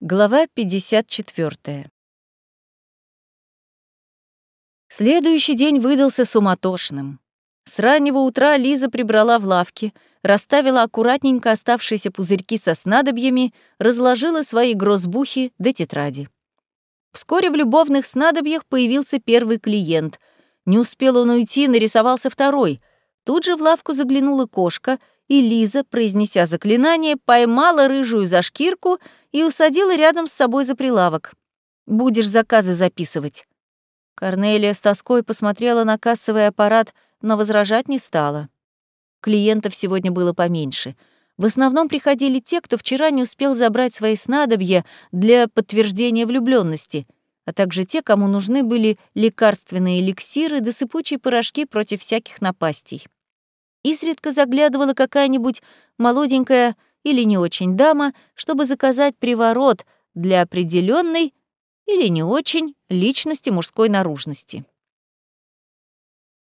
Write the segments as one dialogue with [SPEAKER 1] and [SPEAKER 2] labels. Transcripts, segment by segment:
[SPEAKER 1] Глава 54. Следующий день выдался суматошным. С раннего утра Лиза прибрала в лавке, расставила аккуратненько оставшиеся пузырьки со снадобьями, разложила свои грозбухи до тетради. Вскоре в любовных снадобьях появился первый клиент. Не успел он уйти, нарисовался второй. Тут же в лавку заглянула кошка, и Лиза, произнеся заклинание, поймала рыжую за шкирку — и усадила рядом с собой за прилавок. «Будешь заказы записывать». Корнелия с тоской посмотрела на кассовый аппарат, но возражать не стала. Клиентов сегодня было поменьше. В основном приходили те, кто вчера не успел забрать свои снадобья для подтверждения влюбленности, а также те, кому нужны были лекарственные эликсиры да сыпучие порошки против всяких напастей. Изредка заглядывала какая-нибудь молоденькая или не очень дама, чтобы заказать приворот для определенной или не очень личности мужской наружности.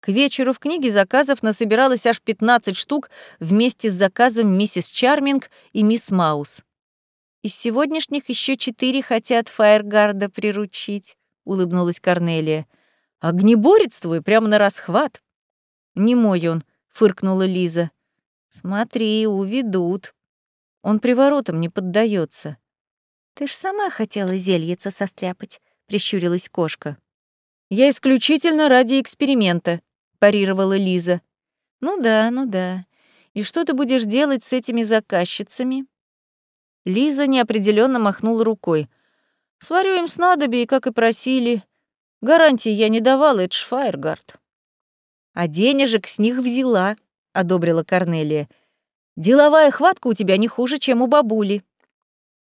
[SPEAKER 1] К вечеру в книге заказов насобиралось аж 15 штук вместе с заказом миссис Чарминг и мисс Маус. «Из сегодняшних еще четыре хотят Фаергарда приручить», — улыбнулась Корнелия. «Огнеборец твой прямо на расхват». «Не мой он», — фыркнула Лиза. «Смотри, уведут». Он приворотом не поддается. «Ты ж сама хотела зельица состряпать», — прищурилась кошка. «Я исключительно ради эксперимента», — парировала Лиза. «Ну да, ну да. И что ты будешь делать с этими заказчицами?» Лиза неопределенно махнула рукой. «Сварю им снадобье, как и просили. Гарантии я не давала, это ж Фаергард». «А денежек с них взяла», — одобрила Корнелия. Деловая хватка у тебя не хуже, чем у бабули».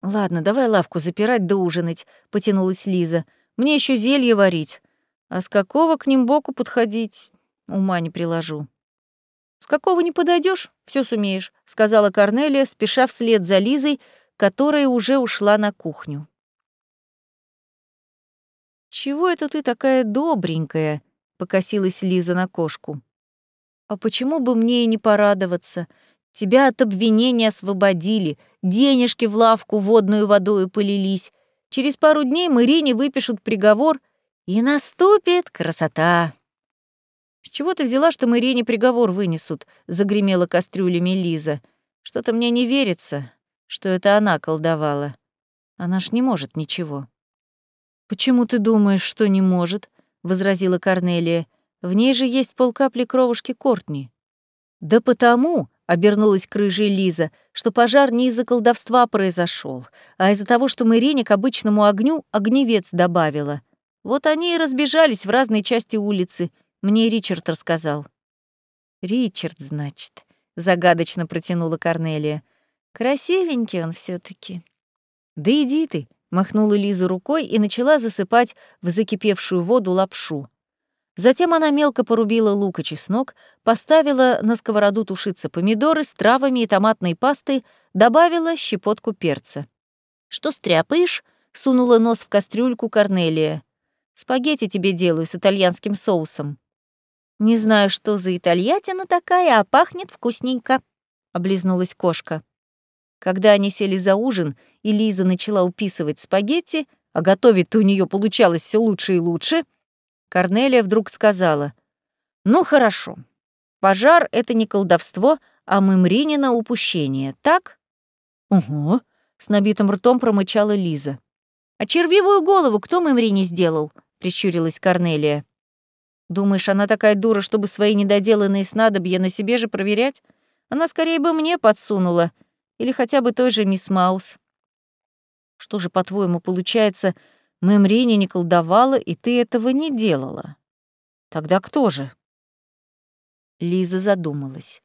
[SPEAKER 1] «Ладно, давай лавку запирать да ужинать», — потянулась Лиза. «Мне еще зелье варить. А с какого к ним боку подходить, ума не приложу». «С какого не подойдешь, все сумеешь», — сказала Корнелия, спеша вслед за Лизой, которая уже ушла на кухню. «Чего это ты такая добренькая?» — покосилась Лиза на кошку. «А почему бы мне и не порадоваться? Тебя от обвинения освободили, денежки в лавку водную водою полились. Через пару дней Марине выпишут приговор, и наступит красота. «С чего ты взяла, что Марине приговор вынесут?» — загремела кастрюлями Лиза. «Что-то мне не верится, что это она колдовала. Она ж не может ничего». «Почему ты думаешь, что не может?» — возразила Корнелия. «В ней же есть полкапли кровушки Кортни». «Да потому», — обернулась к рыжей Лиза, что пожар не из-за колдовства произошел, а из-за того, что Мэрине к обычному огню огневец добавила. Вот они и разбежались в разные части улицы, мне Ричард рассказал. «Ричард, значит», — загадочно протянула Корнелия. «Красивенький он все таки «Да иди ты», — махнула Лиза рукой и начала засыпать в закипевшую воду лапшу. Затем она мелко порубила лук и чеснок, поставила на сковороду тушиться помидоры с травами и томатной пастой, добавила щепотку перца. «Что стряпаешь?» — сунула нос в кастрюльку Корнелия. «Спагетти тебе делаю с итальянским соусом». «Не знаю, что за итальятина такая, а пахнет вкусненько», — облизнулась кошка. Когда они сели за ужин, и Лиза начала уписывать спагетти, а готовить-то у нее получалось все лучше и лучше — Корнелия вдруг сказала, «Ну хорошо, пожар — это не колдовство, а мымринина упущение, так?» «Угу», — с набитым ртом промычала Лиза. «А червивую голову кто мымрине сделал?» — прищурилась Корнелия. «Думаешь, она такая дура, чтобы свои недоделанные снадобья на себе же проверять? Она скорее бы мне подсунула, или хотя бы той же мисс Маус». «Что же, по-твоему, получается, Мемрине не колдовала, и ты этого не делала. Тогда кто же? Лиза задумалась.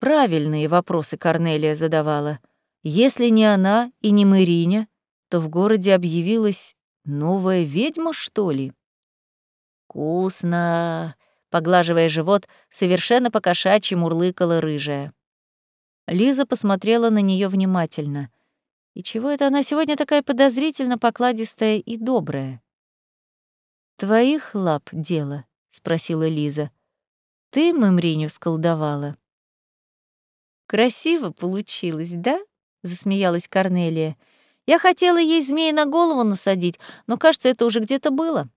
[SPEAKER 1] Правильные вопросы Корнелия задавала. Если не она и не Мэриня, то в городе объявилась новая ведьма, что ли? «Вкусно!» — поглаживая живот, совершенно покошачьи мурлыкала рыжая. Лиза посмотрела на нее внимательно. И чего это она сегодня такая подозрительно покладистая и добрая? «Твоих лап дело?» — спросила Лиза. «Ты Мымриню сколдовала?» «Красиво получилось, да?» — засмеялась Корнелия. Я хотела ей змеи на голову насадить, но, кажется, это уже где-то было.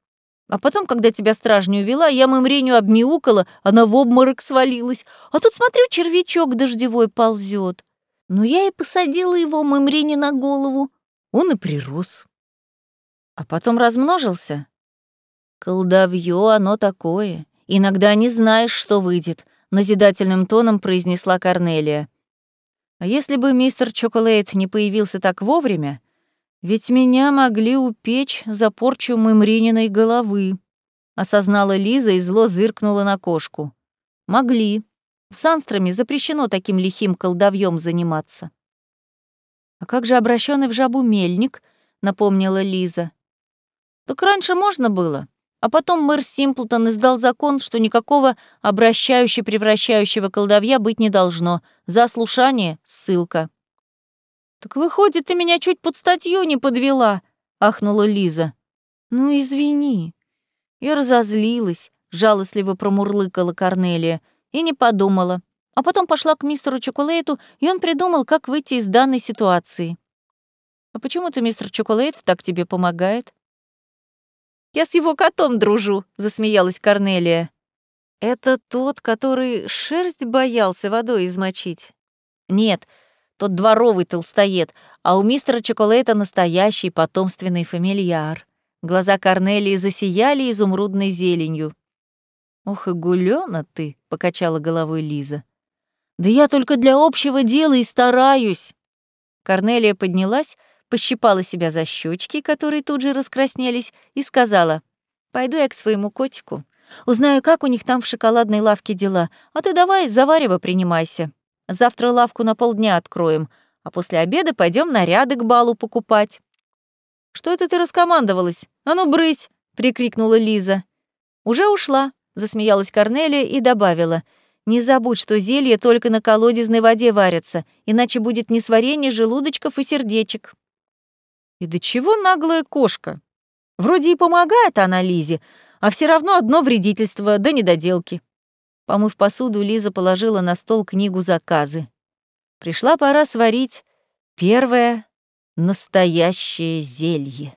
[SPEAKER 1] А потом, когда тебя стражню увела, я мымреню обмяукала, она в обморок свалилась. А тут, смотрю, червячок дождевой ползет. Но я и посадила его мымрене на голову. Он и прирос. А потом размножился. Колдовье оно такое. Иногда не знаешь, что выйдет, назидательным тоном произнесла Корнелия. А если бы мистер Чоколейт не появился так вовремя, ведь меня могли упечь за порчу мымрининой головы, осознала Лиза и зло зыркнула на кошку. Могли. В Санстраме запрещено таким лихим колдовьем заниматься. А как же обращенный в жабу мельник? напомнила Лиза. Так раньше можно было. А потом мэр Симплтон издал закон, что никакого обращающего-превращающего колдовья быть не должно. За ослушание — ссылка. «Так выходит, ты меня чуть под статью не подвела», — ахнула Лиза. «Ну, извини». Я разозлилась, жалостливо промурлыкала Корнелия, и не подумала. А потом пошла к мистеру Чоколейту, и он придумал, как выйти из данной ситуации. «А почему-то мистер Чоколейт так тебе помогает?» Я с его котом дружу», — засмеялась Корнелия. «Это тот, который шерсть боялся водой измочить?» «Нет, тот дворовый толстоед, а у мистера Чоколейта настоящий потомственный фамильяр». Глаза Корнелии засияли изумрудной зеленью. «Ох и гулёна ты», — покачала головой Лиза. «Да я только для общего дела и стараюсь». Корнелия поднялась, пощипала себя за щечки, которые тут же раскраснелись, и сказала, «Пойду я к своему котику. Узнаю, как у них там в шоколадной лавке дела, а ты давай за варево принимайся. Завтра лавку на полдня откроем, а после обеда пойдем наряды к балу покупать». «Что это ты раскомандовалась? А ну, брысь!» — прикрикнула Лиза. «Уже ушла», — засмеялась Корнелия и добавила. «Не забудь, что зелье только на колодезной воде варятся, иначе будет несварение желудочков и сердечек». И до чего наглая кошка? Вроде и помогает она Лизе, а все равно одно вредительство да недоделки. Помыв посуду, Лиза положила на стол книгу заказы. Пришла пора сварить первое настоящее зелье.